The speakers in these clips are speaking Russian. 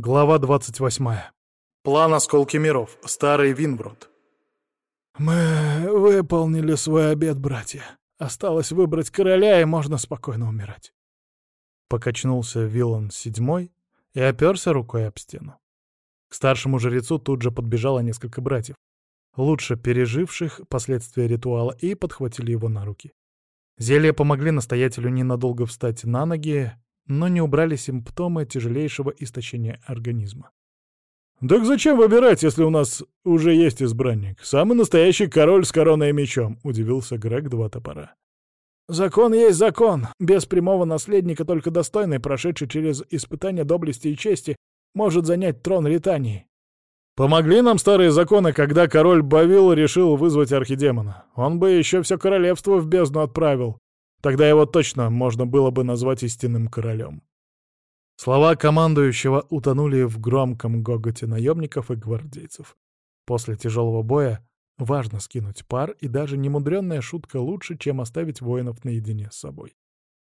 Глава 28. План осколки миров. Старый Винброд. «Мы выполнили свой обед, братья. Осталось выбрать короля, и можно спокойно умирать». Покачнулся Вилан седьмой и оперся рукой об стену. К старшему жрецу тут же подбежало несколько братьев, лучше переживших последствия ритуала, и подхватили его на руки. Зелья помогли настоятелю ненадолго встать на ноги, но не убрали симптомы тяжелейшего истощения организма. «Так зачем выбирать, если у нас уже есть избранник? Самый настоящий король с короной и мечом», — удивился Грег Два Топора. «Закон есть закон. Без прямого наследника только достойный, прошедший через испытания доблести и чести, может занять трон Ритании». «Помогли нам старые законы, когда король Бавил решил вызвать архидемона. Он бы еще все королевство в бездну отправил. Тогда его точно можно было бы назвать истинным королем. Слова командующего утонули в громком гоготе наемников и гвардейцев. После тяжелого боя важно скинуть пар, и даже немудренная шутка лучше, чем оставить воинов наедине с собой.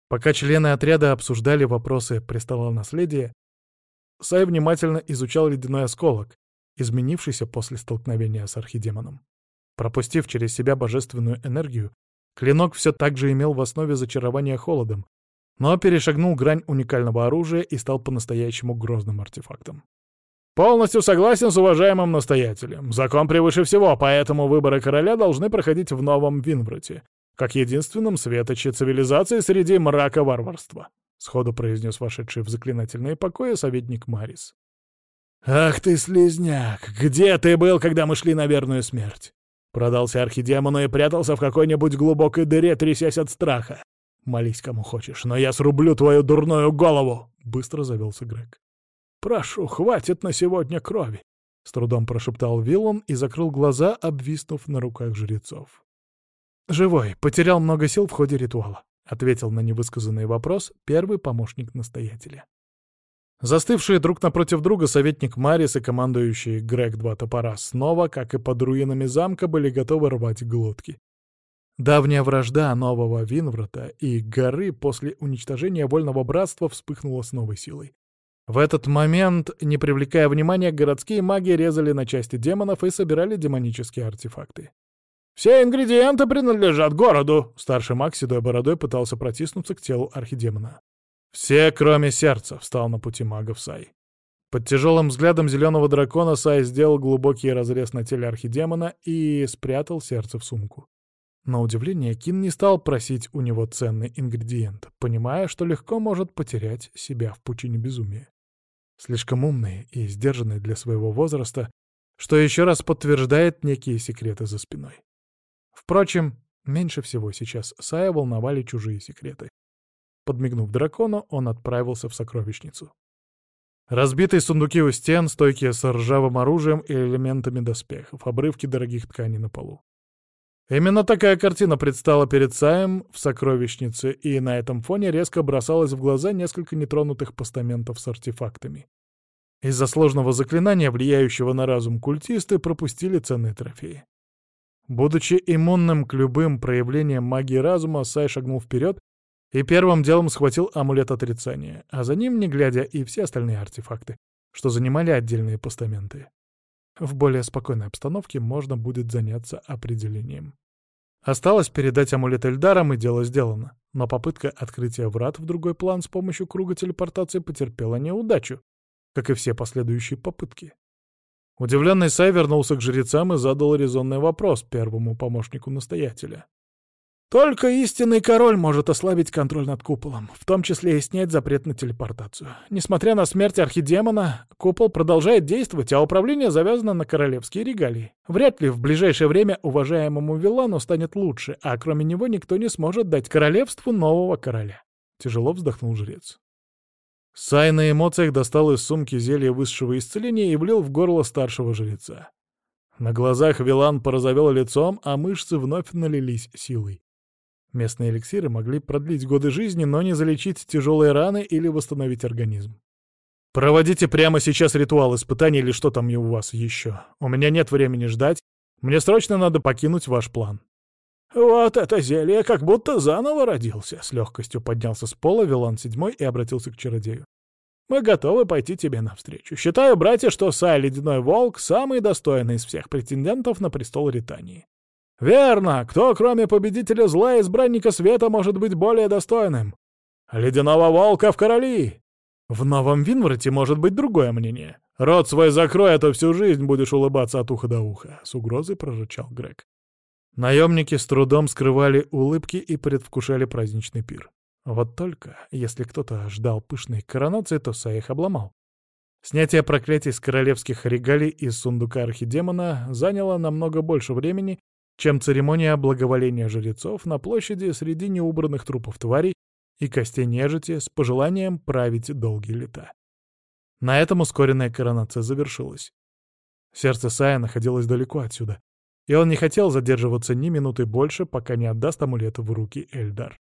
Пока члены отряда обсуждали вопросы престола наследия, Сай внимательно изучал ледяной осколок, изменившийся после столкновения с архидемоном. Пропустив через себя божественную энергию, Клинок все так же имел в основе зачарования холодом, но перешагнул грань уникального оружия и стал по-настоящему грозным артефактом. «Полностью согласен с уважаемым настоятелем. Закон превыше всего, поэтому выборы короля должны проходить в новом Винврате, как единственном светоче цивилизации среди мрака варварства», — сходу произнес вошедший в заклинательные покои советник Марис. «Ах ты, слезняк! Где ты был, когда мы шли на верную смерть? Продался архидемону и прятался в какой-нибудь глубокой дыре, трясясь от страха. Молись кому хочешь, но я срублю твою дурную голову!» — быстро завелся Грег. «Прошу, хватит на сегодня крови!» — с трудом прошептал Виллан и закрыл глаза, обвиснув на руках жрецов. «Живой, потерял много сил в ходе ритуала», — ответил на невысказанный вопрос первый помощник настоятеля. Застывшие друг напротив друга советник Марис и командующий Грег Два Топора снова, как и под руинами замка, были готовы рвать глотки. Давняя вражда нового Винврата и горы после уничтожения Вольного Братства вспыхнула с новой силой. В этот момент, не привлекая внимания, городские маги резали на части демонов и собирали демонические артефакты. «Все ингредиенты принадлежат городу!» Старший маг седой бородой пытался протиснуться к телу архидемона. «Все, кроме сердца», — встал на пути магов Сай. Под тяжелым взглядом зеленого дракона Сай сделал глубокий разрез на теле архидемона и спрятал сердце в сумку. На удивление, Кин не стал просить у него ценный ингредиент, понимая, что легко может потерять себя в пучине безумия. Слишком умный и сдержанный для своего возраста, что еще раз подтверждает некие секреты за спиной. Впрочем, меньше всего сейчас Сая волновали чужие секреты. Подмигнув дракону, он отправился в сокровищницу. Разбитые сундуки у стен, стойки с ржавым оружием и элементами доспехов, обрывки дорогих тканей на полу. Именно такая картина предстала перед Саем в сокровищнице, и на этом фоне резко бросалось в глаза несколько нетронутых постаментов с артефактами. Из-за сложного заклинания, влияющего на разум культисты, пропустили ценные трофеи. Будучи иммунным к любым проявлениям магии разума, Сай шагнул вперед и первым делом схватил амулет отрицания, а за ним, не глядя, и все остальные артефакты, что занимали отдельные постаменты. В более спокойной обстановке можно будет заняться определением. Осталось передать амулет Эльдарам, и дело сделано. Но попытка открытия врат в другой план с помощью круга телепортации потерпела неудачу, как и все последующие попытки. Удивленный Сай вернулся к жрецам и задал резонный вопрос первому помощнику настоятеля. Только истинный король может ослабить контроль над куполом, в том числе и снять запрет на телепортацию. Несмотря на смерть архидемона, купол продолжает действовать, а управление завязано на королевские регалии. Вряд ли в ближайшее время уважаемому Вилану станет лучше, а кроме него никто не сможет дать королевству нового короля. Тяжело вздохнул жрец. Сай на эмоциях достал из сумки зелье высшего исцеления и влил в горло старшего жреца. На глазах Вилан порозовел лицом, а мышцы вновь налились силой. Местные эликсиры могли продлить годы жизни, но не залечить тяжелые раны или восстановить организм. Проводите прямо сейчас ритуал испытаний или что там у вас еще. У меня нет времени ждать. Мне срочно надо покинуть ваш план. «Вот это зелье как будто заново родился!» С легкостью поднялся с пола Вилан седьмой и обратился к чародею. Мы готовы пойти тебе навстречу. Считаю, братья, что Сай Ледяной Волк самый достойный из всех претендентов на престол Ритании. Верно, кто, кроме победителя зла и избранника света, может быть более достойным? Ледяного Волка в короли! В Новом Винвороте может быть другое мнение. Рот свой закрой, а то всю жизнь будешь улыбаться от уха до уха, — с угрозой прорычал Грег. Наемники с трудом скрывали улыбки и предвкушали праздничный пир. Вот только, если кто-то ждал пышной коронации, то Сай их обломал. Снятие проклятий с королевских регалий из сундука архидемона заняло намного больше времени, чем церемония благоволения жрецов на площади среди неубранных трупов тварей и костей нежити с пожеланием править долгие лета. На этом ускоренная коронация завершилась. Сердце Сая находилось далеко отсюда, и он не хотел задерживаться ни минуты больше, пока не отдаст амулет в руки Эльдар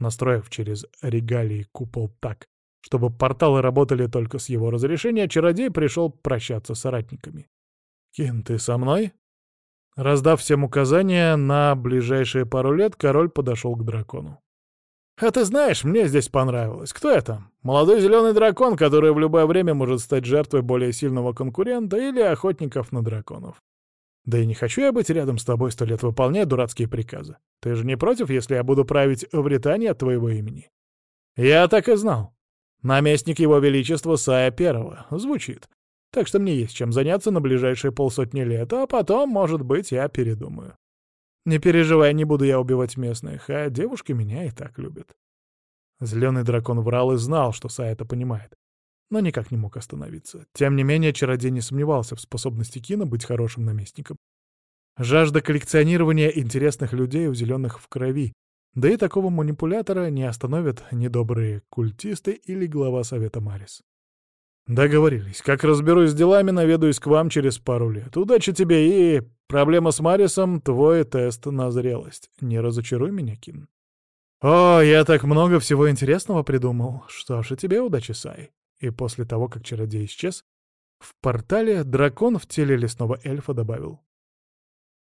настроив через регалии купол так, чтобы порталы работали только с его разрешения, чародей пришел прощаться с соратниками. «Кин, ты со мной?» Раздав всем указания на ближайшие пару лет, король подошел к дракону. «А ты знаешь, мне здесь понравилось. Кто это? Молодой зеленый дракон, который в любое время может стать жертвой более сильного конкурента или охотников на драконов. Да и не хочу я быть рядом с тобой сто лет, выполняя дурацкие приказы. Ты же не против, если я буду править в Британии от твоего имени? Я так и знал. Наместник его величества Сая Первого. Звучит. Так что мне есть чем заняться на ближайшие полсотни лет, а потом, может быть, я передумаю. Не переживай, не буду я убивать местных, а девушки меня и так любят. Зеленый дракон врал и знал, что Сая это понимает но никак не мог остановиться. Тем не менее, чародей не сомневался в способности Кина быть хорошим наместником. Жажда коллекционирования интересных людей у зеленых в крови, да и такого манипулятора не остановят недобрые культисты или глава Совета Марис. Договорились. Как разберусь с делами, наведаюсь к вам через пару лет. Удачи тебе и... Проблема с Марисом — твой тест на зрелость. Не разочаруй меня, Кин. О, я так много всего интересного придумал. Что ж, и тебе удачи, Сай. И после того, как чародей исчез, в портале дракон в теле лесного эльфа добавил.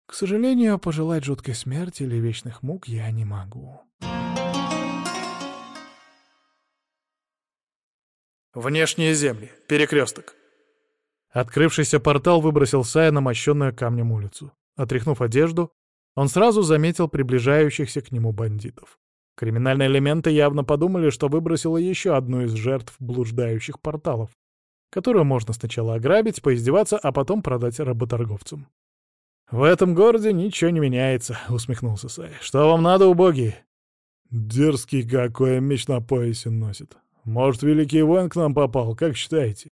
«К сожалению, пожелать жуткой смерти или вечных мук я не могу». Внешние земли. Перекресток. Открывшийся портал выбросил Сая на мощенную камнем улицу. Отряхнув одежду, он сразу заметил приближающихся к нему бандитов. Криминальные элементы явно подумали, что выбросило еще одну из жертв блуждающих порталов, которую можно сначала ограбить, поиздеваться, а потом продать работорговцам. «В этом городе ничего не меняется», — усмехнулся Сай. «Что вам надо, убогие?» «Дерзкий какой меч на поясе носит. Может, великий воин к нам попал, как считаете?»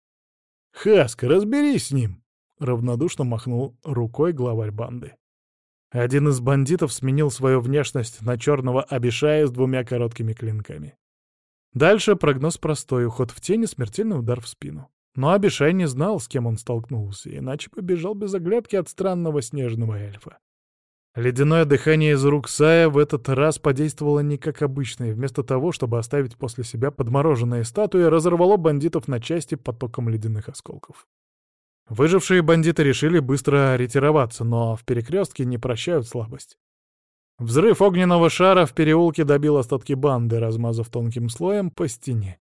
«Хаск, разберись с ним!» — равнодушно махнул рукой главарь банды. Один из бандитов сменил свою внешность на черного обешая с двумя короткими клинками. Дальше прогноз простой — уход в тени, смертельный удар в спину. Но Абишай не знал, с кем он столкнулся, иначе побежал без оглядки от странного снежного эльфа. Ледяное дыхание из рук Сая в этот раз подействовало не как обычно, и вместо того, чтобы оставить после себя подмороженные статуи, разорвало бандитов на части потоком ледяных осколков. Выжившие бандиты решили быстро ретироваться, но в перекрестке не прощают слабость. Взрыв огненного шара в переулке добил остатки банды, размазав тонким слоем по стене.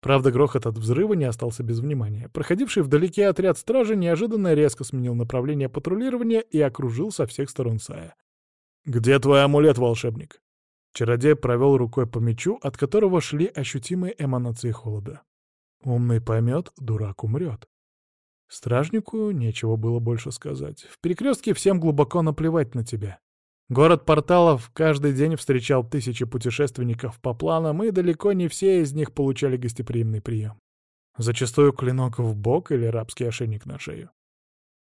Правда, грохот от взрыва не остался без внимания. Проходивший вдалеке отряд стражи неожиданно резко сменил направление патрулирования и окружил со всех сторон Сая. «Где твой амулет, волшебник?» Чародей провел рукой по мечу, от которого шли ощутимые эманации холода. «Умный поймет, дурак умрет». Стражнику нечего было больше сказать. В перекрестке всем глубоко наплевать на тебя. Город порталов каждый день встречал тысячи путешественников по планам, и далеко не все из них получали гостеприимный прием. Зачастую клинок в бок или рабский ошейник на шею.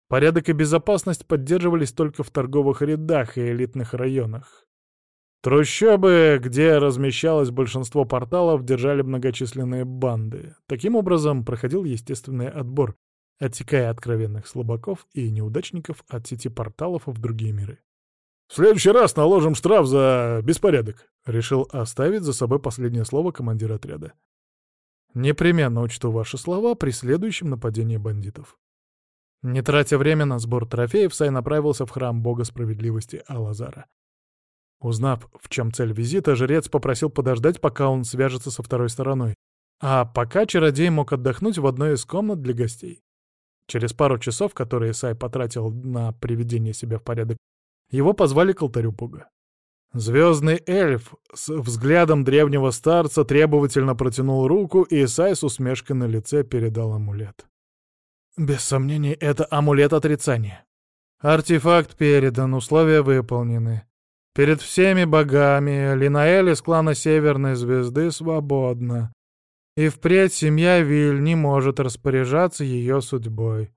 Порядок и безопасность поддерживались только в торговых рядах и элитных районах. Трущобы, где размещалось большинство порталов, держали многочисленные банды. Таким образом, проходил естественный отбор, отсекая откровенных слабаков и неудачников от сети порталов в другие миры. «В следующий раз наложим штраф за беспорядок», — решил оставить за собой последнее слово командир отряда. «Непременно учту ваши слова при следующем нападении бандитов». Не тратя время на сбор трофеев, Сай направился в храм бога справедливости Алазара. Узнав, в чем цель визита, жрец попросил подождать, пока он свяжется со второй стороной, А пока чародей мог отдохнуть в одной из комнат для гостей. Через пару часов, которые Сай потратил на приведение себя в порядок, его позвали к алтарю бога. Звездный эльф с взглядом древнего старца требовательно протянул руку, и Исай с усмешкой на лице передал амулет. Без сомнений, это амулет отрицания. Артефакт передан, условия выполнены. Перед всеми богами Линаэль из клана Северной Звезды свободна. И впредь семья Виль не может распоряжаться ее судьбой.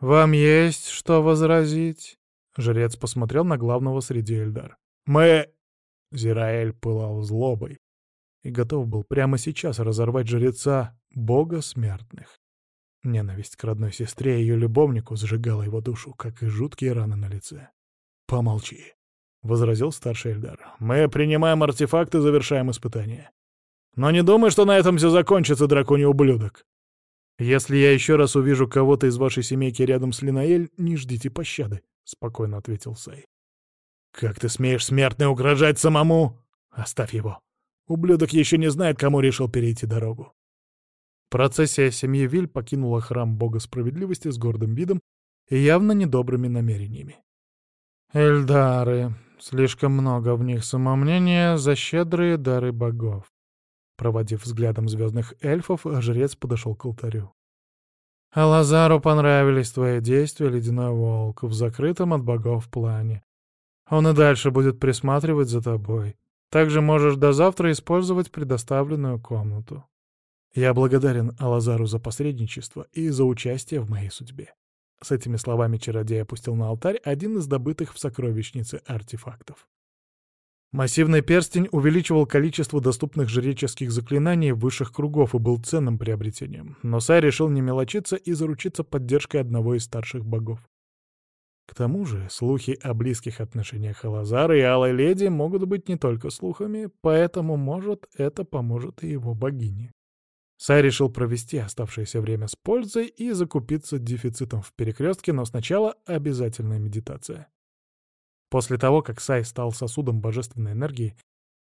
Вам есть что возразить? Жрец посмотрел на главного среди Эльдар. «Мы...» Зираэль пылал злобой и готов был прямо сейчас разорвать жреца бога смертных. Ненависть к родной сестре и ее любовнику сжигала его душу, как и жуткие раны на лице. «Помолчи», — возразил старший Эльдар. «Мы принимаем артефакт и завершаем испытание. Но не думай, что на этом все закончится, драконий ублюдок. Если я еще раз увижу кого-то из вашей семейки рядом с Линаэль, не ждите пощады», — спокойно ответил Сай. «Как ты смеешь, смертный, угрожать самому?» «Оставь его. Ублюдок еще не знает, кому решил перейти дорогу». Процессия семьи Виль покинула храм бога справедливости с гордым видом и явно недобрыми намерениями. «Эльдары. Слишком много в них самомнения за щедрые дары богов». Проводив взглядом звездных эльфов, жрец подошел к алтарю. «А Лазару понравились твои действия, ледяной волк, в закрытом от богов плане. Он и дальше будет присматривать за тобой. Также можешь до завтра использовать предоставленную комнату. Я благодарен Алазару за посредничество и за участие в моей судьбе. С этими словами чародей опустил на алтарь один из добытых в сокровищнице артефактов. Массивный перстень увеличивал количество доступных жреческих заклинаний высших кругов и был ценным приобретением, но Сай решил не мелочиться и заручиться поддержкой одного из старших богов. К тому же слухи о близких отношениях Халазара и Алой Леди могут быть не только слухами, поэтому, может, это поможет и его богине. Сай решил провести оставшееся время с пользой и закупиться дефицитом в перекрестке, но сначала обязательная медитация. После того, как Сай стал сосудом божественной энергии,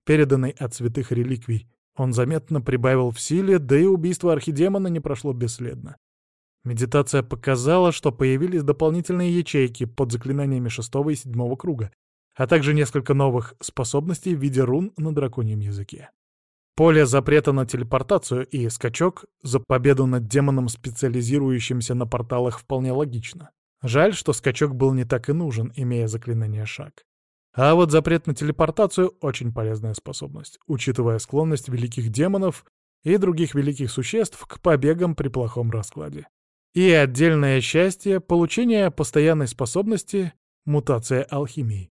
переданной от святых реликвий, он заметно прибавил в силе, да и убийство архидемона не прошло бесследно. Медитация показала, что появились дополнительные ячейки под заклинаниями шестого и седьмого круга, а также несколько новых способностей в виде рун на драконьем языке. Поле запрета на телепортацию и скачок за победу над демоном, специализирующимся на порталах, вполне логично. Жаль, что скачок был не так и нужен, имея заклинание «Шаг». А вот запрет на телепортацию — очень полезная способность, учитывая склонность великих демонов и других великих существ к побегам при плохом раскладе. И отдельное счастье — получение постоянной способности мутация алхимии.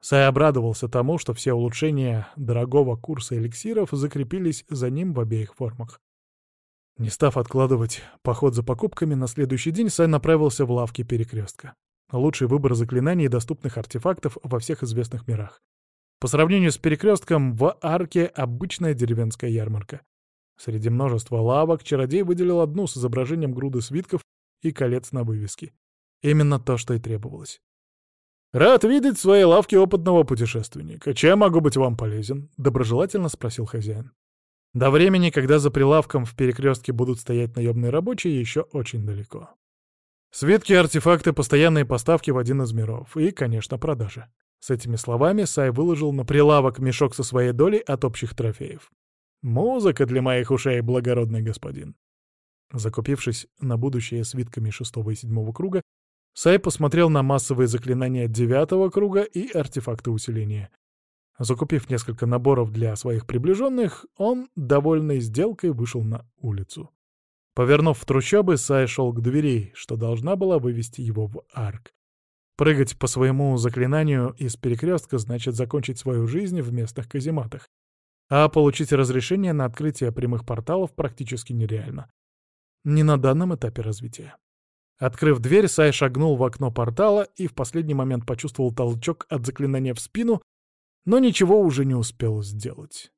Сай обрадовался тому, что все улучшения дорогого курса эликсиров закрепились за ним в обеих формах. Не став откладывать поход за покупками, на следующий день Сай направился в лавки перекрестка. Лучший выбор заклинаний и доступных артефактов во всех известных мирах. По сравнению с перекрестком, в арке обычная деревенская ярмарка. Среди множества лавок чародей выделил одну с изображением груды свитков и колец на вывеске. Именно то, что и требовалось. «Рад видеть в своей лавке опытного путешественника. Чем могу быть вам полезен?» — доброжелательно спросил хозяин. До времени, когда за прилавком в перекрестке будут стоять наемные рабочие, еще очень далеко. Свитки, артефакты, постоянные поставки в один из миров и, конечно, продажи. С этими словами Сай выложил на прилавок мешок со своей долей от общих трофеев. Музыка для моих ушей, благородный господин. Закупившись на будущее свитками шестого и седьмого круга, Сай посмотрел на массовые заклинания девятого круга и артефакты усиления. Закупив несколько наборов для своих приближенных, он, довольный сделкой, вышел на улицу. Повернув в трущобы, Сай шел к двери, что должна была вывести его в арк. Прыгать по своему заклинанию из перекрестка значит закончить свою жизнь в местных казематах а получить разрешение на открытие прямых порталов практически нереально. Не на данном этапе развития. Открыв дверь, Сай шагнул в окно портала и в последний момент почувствовал толчок от заклинания в спину, но ничего уже не успел сделать.